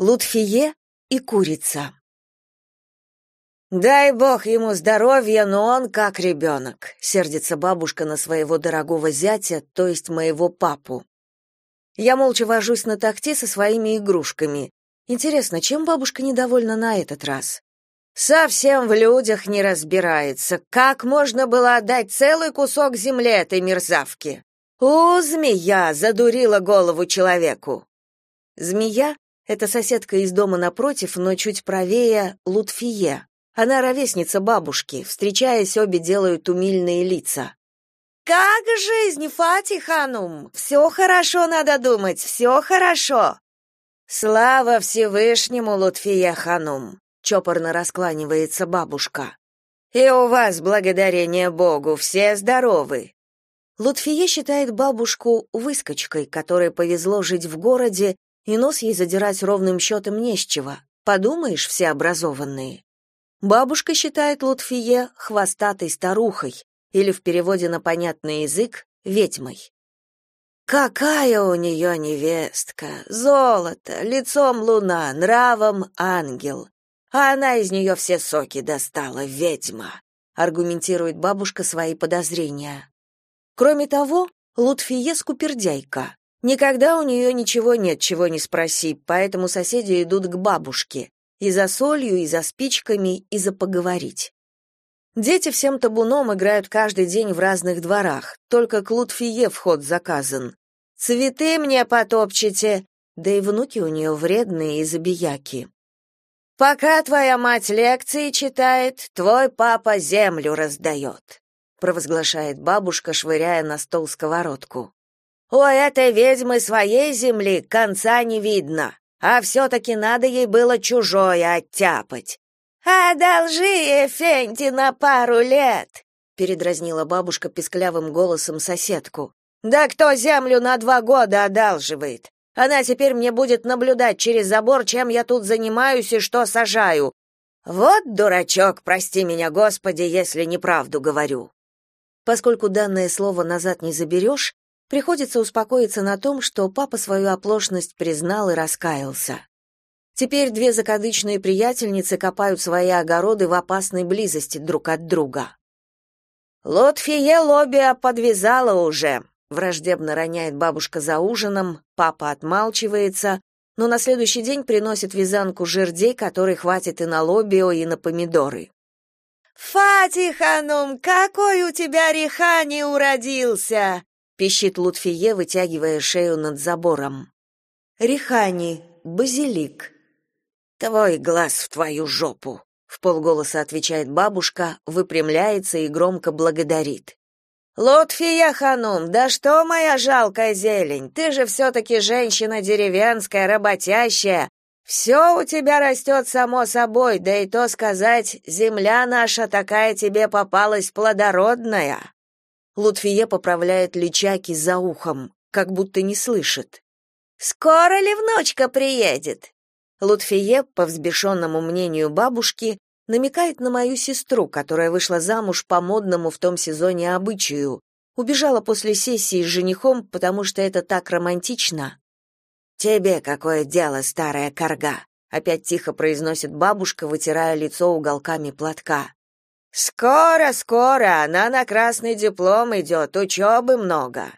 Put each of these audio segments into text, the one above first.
Лутфие и курица. «Дай бог ему здоровья, но он как ребенок», — сердится бабушка на своего дорогого зятя, то есть моего папу. Я молча вожусь на такте со своими игрушками. Интересно, чем бабушка недовольна на этот раз? Совсем в людях не разбирается. Как можно было отдать целый кусок земли этой мерзавке? У, змея задурила голову человеку. Змея это соседка из дома напротив, но чуть правее Лутфие. Она ровесница бабушки. Встречаясь, обе делают умильные лица. «Как жизнь, Фатиханум? Все хорошо, надо думать, все хорошо!» «Слава Всевышнему, Лутфия Ханум!» — чопорно раскланивается бабушка. «И у вас, благодарение Богу, все здоровы!» Лутфие считает бабушку выскочкой, которой повезло жить в городе и нос ей задирать ровным счетом не с чего. Подумаешь, все образованные. Бабушка считает Лутфие хвостатой старухой, или в переводе на понятный язык ведьмой. Какая у нее невестка! Золото, лицом луна, нравом ангел. А она из нее все соки достала, ведьма, аргументирует бабушка свои подозрения. Кроме того, Лутфие скупердяйка. Никогда у нее ничего нет, чего не спроси, поэтому соседи идут к бабушке. И за солью, и за спичками, и за поговорить. Дети всем табуном играют каждый день в разных дворах, только к Лутфие вход заказан. «Цветы мне потопчете!» Да и внуки у нее вредные и забияки. «Пока твоя мать лекции читает, твой папа землю раздает», провозглашает бабушка, швыряя на стол сковородку. У этой ведьмы своей земли конца не видно, а все-таки надо ей было чужое оттяпать. «Одолжи, Эфенти, на пару лет!» — передразнила бабушка писклявым голосом соседку. «Да кто землю на два года одалживает? Она теперь мне будет наблюдать через забор, чем я тут занимаюсь и что сажаю. Вот дурачок, прости меня, Господи, если неправду говорю». Поскольку данное слово назад не заберешь, Приходится успокоиться на том, что папа свою оплошность признал и раскаялся. Теперь две закадычные приятельницы копают свои огороды в опасной близости друг от друга. «Лотфие Лобия подвязала уже», — враждебно роняет бабушка за ужином, папа отмалчивается, но на следующий день приносит вязанку жердей, которой хватит и на лобио, и на помидоры. «Фатиханум, какой у тебя рехани уродился!» Пищит Лутфие, вытягивая шею над забором. Рихани, базилик. Твой глаз в твою жопу, в полголоса отвечает бабушка, выпрямляется и громко благодарит. Лутфия ханум, да что моя жалкая зелень, ты же все-таки женщина деревенская, работящая. Все у тебя растет само собой, да и то сказать, земля наша такая тебе попалась плодородная. Лутфие поправляет личаки за ухом, как будто не слышит. «Скоро ли внучка приедет?» Лутфие, по взбешенному мнению бабушки, намекает на мою сестру, которая вышла замуж по модному в том сезоне обычаю, убежала после сессии с женихом, потому что это так романтично. «Тебе какое дело, старая корга?» — опять тихо произносит бабушка, вытирая лицо уголками платка. Скоро, скоро, она на красный диплом идет, учебы много.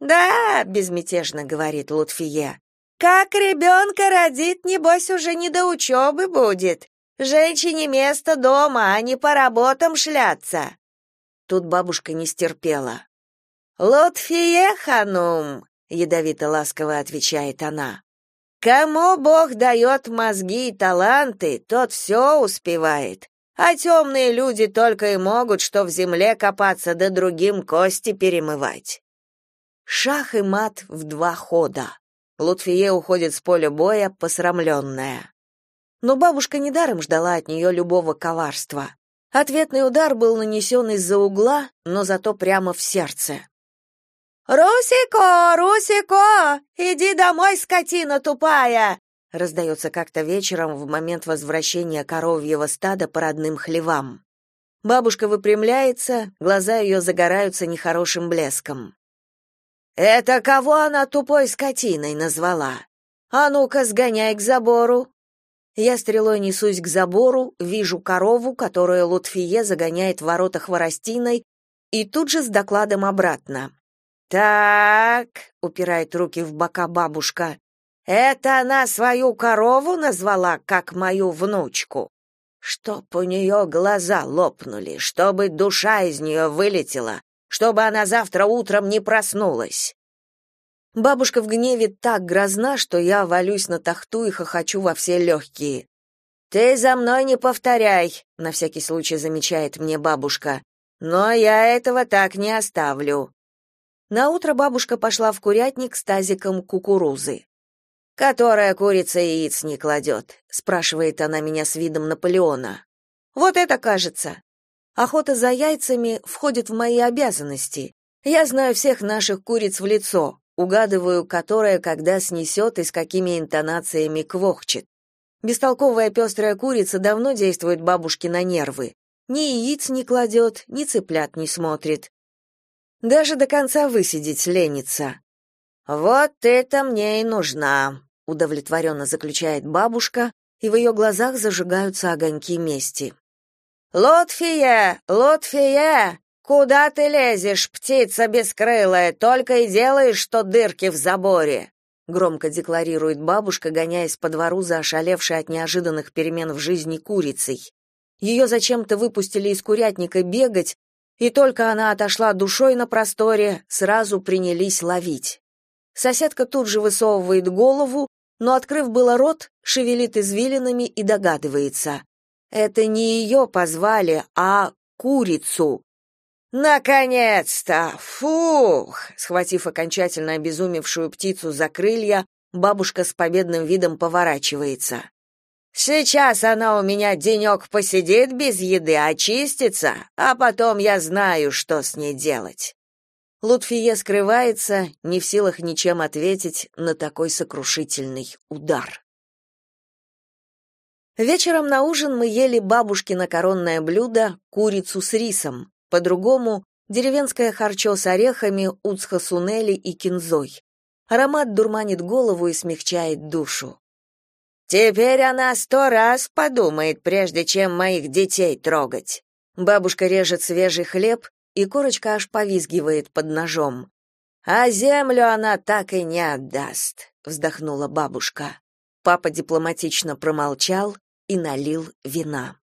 Да, безмятежно говорит Лутфие. Как ребенка родит, небось уже не до учебы будет. Женщине место дома, а не по работам шляться. Тут бабушка не стерпела. Лутфие ханум, ядовито ласково отвечает она. Кому Бог дает мозги и таланты, тот все успевает. А темные люди только и могут что в земле копаться, да другим кости перемывать. Шах и мат в два хода. Лутфие уходит с поля боя, посрамленная. Но бабушка недаром ждала от нее любого коварства. Ответный удар был нанесен из-за угла, но зато прямо в сердце. «Русико, Русико, иди домой, скотина тупая! Раздается как-то вечером в момент возвращения коровьего стада по родным хлевам. Бабушка выпрямляется, глаза ее загораются нехорошим блеском. «Это кого она тупой скотиной назвала?» А ну-ка, сгоняй к забору. Я стрелой несусь к забору, вижу корову, которую Лутфие загоняет в ворота хворостиной, и тут же с докладом обратно. «Так», — упирает руки в бока бабушка, — «это она свою корову назвала, как мою внучку? Чтоб у нее глаза лопнули, чтобы душа из нее вылетела, чтобы она завтра утром не проснулась». Бабушка в гневе так грозна, что я валюсь на тахту и хохочу во все легкие. «Ты за мной не повторяй», — на всякий случай замечает мне бабушка. «Но я этого так не оставлю». На утро бабушка пошла в курятник с тазиком кукурузы. Которая курица яиц не кладет?» — спрашивает она меня с видом Наполеона. Вот это кажется. Охота за яйцами входит в мои обязанности. Я знаю всех наших куриц в лицо, угадываю, которая когда снесет и с какими интонациями квохчет. Бестолковая пестрая курица давно действует бабушке на нервы. Ни яиц не кладет, ни цыплят не смотрит. Даже до конца высидеть ленится. Вот это мне и нужна, удовлетворенно заключает бабушка, и в ее глазах зажигаются огоньки мести. Лотфия, Лотфия, куда ты лезешь, птица бескрылая, только и делаешь, что дырки в заборе, громко декларирует бабушка, гоняясь по двору за ошалевшей от неожиданных перемен в жизни курицей. Ее зачем-то выпустили из курятника бегать, и только она отошла душой на просторе, сразу принялись ловить. Соседка тут же высовывает голову, но, открыв было рот, шевелит извилинами и догадывается. Это не ее позвали, а курицу. «Наконец-то! Фух!» Схватив окончательно обезумевшую птицу за крылья, бабушка с победным видом поворачивается. Сейчас она у меня денек посидит без еды, очистится, а потом я знаю, что с ней делать. Лутфие скрывается, не в силах ничем ответить на такой сокрушительный удар. Вечером на ужин мы ели бабушкино коронное блюдо курицу с рисом, по-другому деревенское харчо с орехами, уцхасунели и кинзой. Аромат дурманит голову и смягчает душу. Теперь она сто раз подумает, прежде чем моих детей трогать. Бабушка режет свежий хлеб, и корочка аж повизгивает под ножом. А землю она так и не отдаст, вздохнула бабушка. Папа дипломатично промолчал и налил вина.